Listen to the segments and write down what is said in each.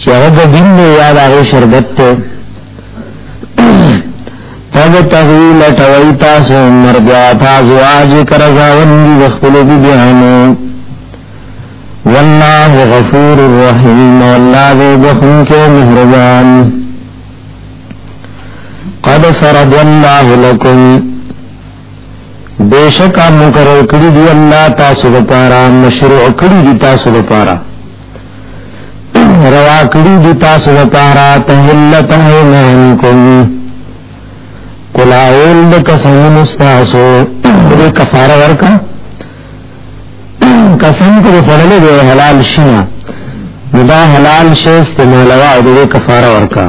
چې هغه د دین دی یا د هغې شربت دی تب تغوی لټوی تاسو عمر بیا تاسو آج کرزاوندی د خپلو بیبیانو والله غفور الرحیم والله دې بخونکو مهربان قد فرض الله لكم بیشکا مقرر کړی دی الله تاسو لپاره مشروع کړی دی تاسو لپاره روا کړی دی تاسو لپاره تهلت ایمانکم کلاول د قسم مستاسو د کفاره ورکا قسم کو فړلې دی حلال شنه دا حلال شی استعمالوا د کفاره ورکا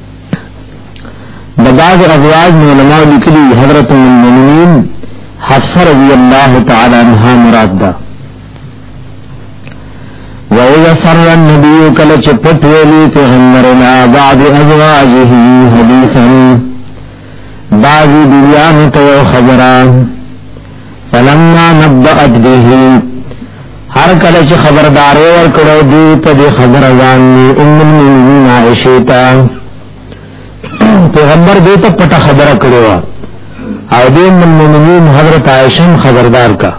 د بعض ازواج علماء لیکلي حضرت ام المؤمنین حفصه رضی الله تعالی عنها مراد ده وإذا سر النبي کله چې پټ ویلي پیغمبرنا بعض ازواجه حدیثا بعضی بیانو ته یو خبره فلما نبأت به هر کله چې خبردار ورکړو دی په دې خبره باندې ام المؤمنین عائشه ته پیغمبر دې ته پټه خبره کړو او دې ام المؤمنین حضرت عائشه خبردار کا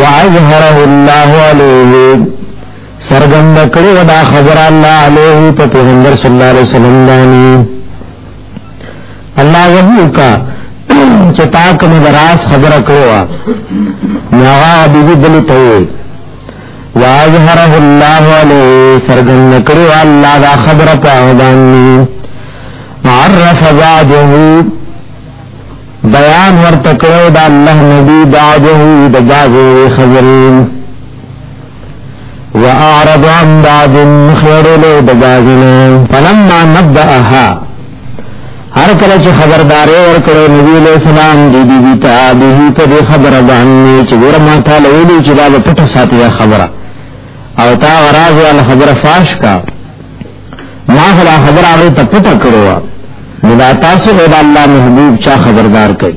وعظهره الله علیه سرګند کړو دا خبر الله علیه په پیغمبر صلی الله علیه وسلم باندې الله وحی کا چې تا کوم دراز خبره کړو نو هغه بیبي بل ته وي واظهره الله علی سرګن کړو الله دا خبره په باندې عرف بعده بیان ورته کړو دا الله نبی بعده د بعضو خبرین وأعرض عن بعض مخير له دبازنا فلما نبأها هر کله چې خبردارې ورکړې نبی له سلام دې دې دې ته به په دې خبره باندې چې ګور ما ته لولې چې دا په ټه ساتي خبره او تا راز ول خبره فاش کا ما هلا خبره هغه ته پټه کړو نو دا تاسو د الله محبوب چا خبردار کړي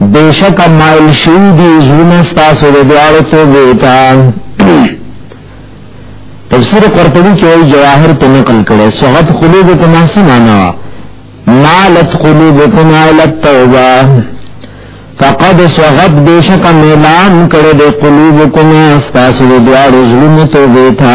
بیشک مائل شو دی زونا ستاسو دی دوارو تو بیتا تفسیر قرطبی کی وی جواہر تو نقل کرے سغت قلوبکم احسن آنا مالت قلوبکم آلت توبہ فقد سغت بیشک میلان کرے دی قلوبکم احسن آسو دی دوارو زونا تو بیتا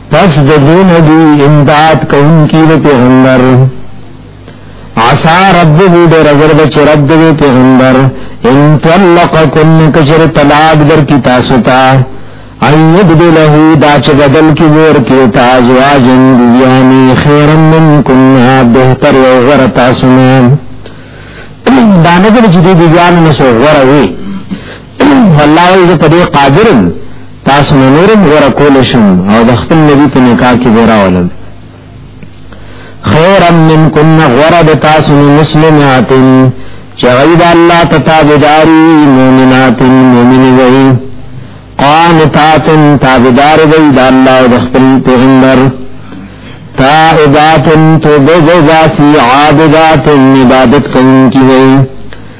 پس د دین دی امداد کون کی د پیغمبر عسا رب دې د رزر بچ رب دې پیغمبر ان طلقکم کشر طلاق در کی تاسو ته ان يبدله دا چې بدل کې ور کې تازواجن یعنی خیرا منکم بهتر او غره تاسو نه دا نه دې چې دې بیان نه سو غره وي والله یې په دې قادرم تاسو نه نورم غره کول شم او د خپل نبی په نکاح کې غره ولم خیرا من کن غره د تاسو مسلمات چې غیب الله تتابداري مؤمنات مؤمن وي قانتات تابدار وي د الله او د خپل پیغمبر تائبات توبه ذاتي عابدات عبادت کوونکي وي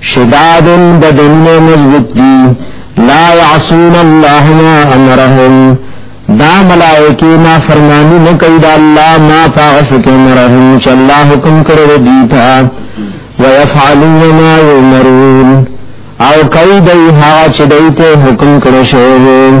شداد بدن مضبوط دی لا يعصون الله ما امرهم دا ملائکی ما فرمانی نکی دا اللہ ما پاغسکی مرهم چا اللہ حکم کرو دیتا ويفعلون ما يمرون او کئی دی حاچ دیتے حکم کرو شعور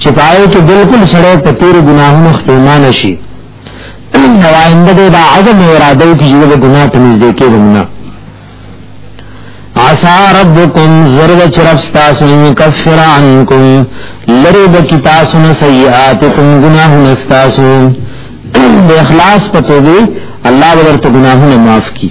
چې پای کې بالکل سره په تیر ګناهونو ختمانه شي نو آینده دې دا عزم او اراده وکړي چې د ګناه ته نږدې کېږم نه عسى ربكم زرد چرف ستاسو يكفر عنكم لری د کتاسو نه سیئاتکم گناهونه ستاسو د اخلاص پتو دی الله ورته گناهونه معاف کی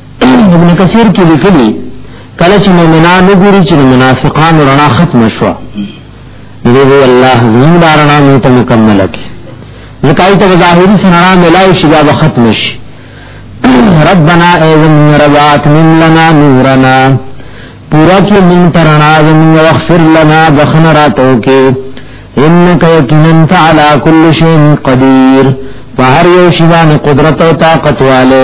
ابن کثیر کې لیکلي کله چې مؤمنان وګوري چې منافقان رڼا ختم شو نو وی الله زموږ دا رڼا مو ته مکمله کړي زکای ته ظاهري سنا ملای شي بیا ختم شي ربنا ایزم روات من لنا نورنا پورا کی من ترنا زمین وغفر لنا بخن راتو کے انکا یکنن تعالی کل شین قدیر فہر یوشیوان قدرت و طاقت والے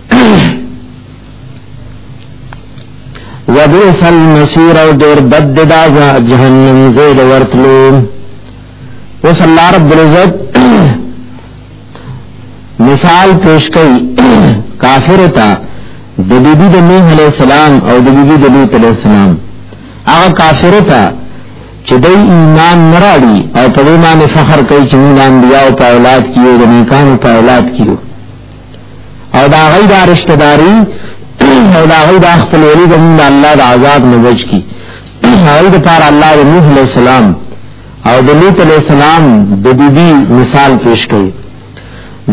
وبئس المصير او ډېر بد دی دا جهنم زید ورتلو اوس الله رب العزت مثال پیش کړي کافر ته د بیبي د نوح علی السلام او د بیبي د لوط علی السلام هغه کافر ته چې د ایمان نراړي او په دې باندې فخر کوي چې موږ انبیا او په اولاد کې یو د نیکانو په اولاد کې یو او دا غي دا رشتہ داری او دا غي دا خپل ولی د الله د عذاب نه بچ کی هغه د پار الله د نوح علیہ السلام او د لوط علیہ السلام د بیبي مثال پیش کړي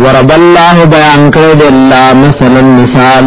ضرب الله بیان کړی د الله مثلا مثال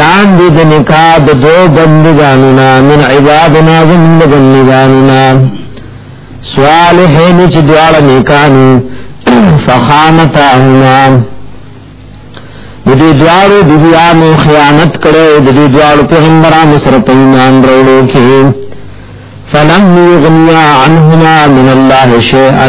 لاندې د نکاح د دوه بندګانو نه من عبادنا زموږ بندګانو نه صالحین چې دواړه نیکانو فخانتاهما د دې دواړو د بیانو خیانت کړو د دې دواړو پیغمبرانو سره په ایمان وروړو کې فلم یغنیا عنهما من الله شیئا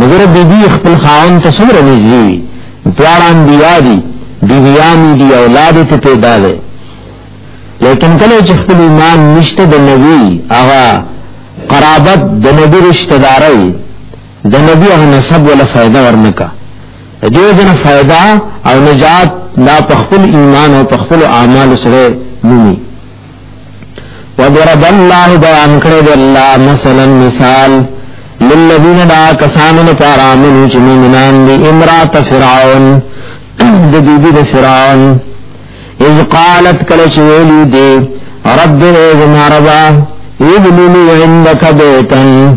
نظر بی بی خپل خاون ته څومره نږدې وي دواړه انبیا دي بیبیان دي اولاد ته پیدا دی لیکن کله چې خپل ایمان نشته د نبی هغه قرابت د نبی رشتہ داري د نبی هغه نسب ولا فائدہ ورنکا دې جن فائدہ او نجات لا تخفل ایمان او تخفل اعمال سره نومي وضرب الله بیان کړی دی الله مثلا مثال للذین دا کسانو لپاره امنو چې مومنان دي امرات فرعون د بیبي د فرعون اذ قالت کله چې ویلي دي رب ای زما ربا ابن لي عندك بيتن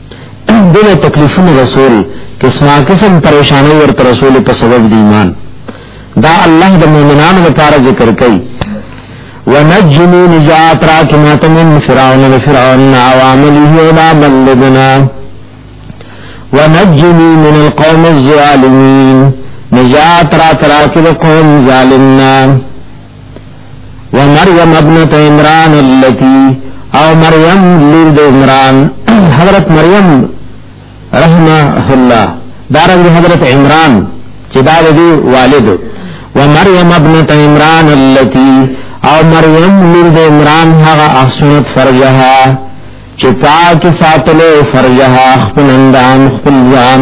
دل تکلیفون رسول کسما قسم پریشانی ورت رسول په سبب دی ایمان دا الله د مومنانو لپاره ذکر کوي ونجني نجات را کما تمن فرعون لفرعون عوامله ولا بلدنا ونجني من القوم الظالمين نجات را تراکل قوم ظالمنا و مریم ابنت عمران اللتی او مریم لور د عمران حضرت مریم رحمه الله دارنګ حضرت عمران چې دا د والد و مریم ابنت عمران اللتی او مریم لور د عمران هغه احسنت فرجها چې پاک ساتلو فرجها خپل اندام خپل ځان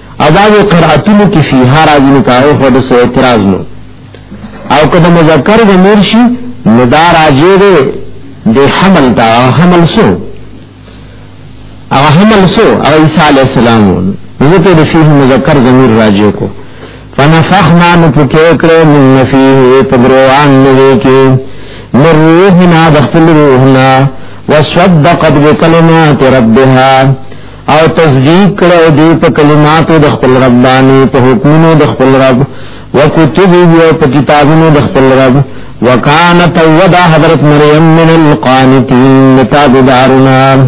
اذان قراتونو کې فيها راځي نو پاره خو د سو اعتراض نو او کله مذکر د مرشي ندا راځي دې د حمل دا حمل سو او حمل سو او عيسى عليه السلام نو ته د فيه مذکر ضمیر راځي کو فنفخنا نو پکې کړو من فيه پدروان نو کې من روحنا دخل روحنا وصدقت بكلمات ربها او تصدیق کړو دی په کلماتو د خپل رب باندې په حکمونو د خپل رب وکتبی او په کتابونو د خپل رب وکانت ودا حضرت مریم من القانتین متابدارنا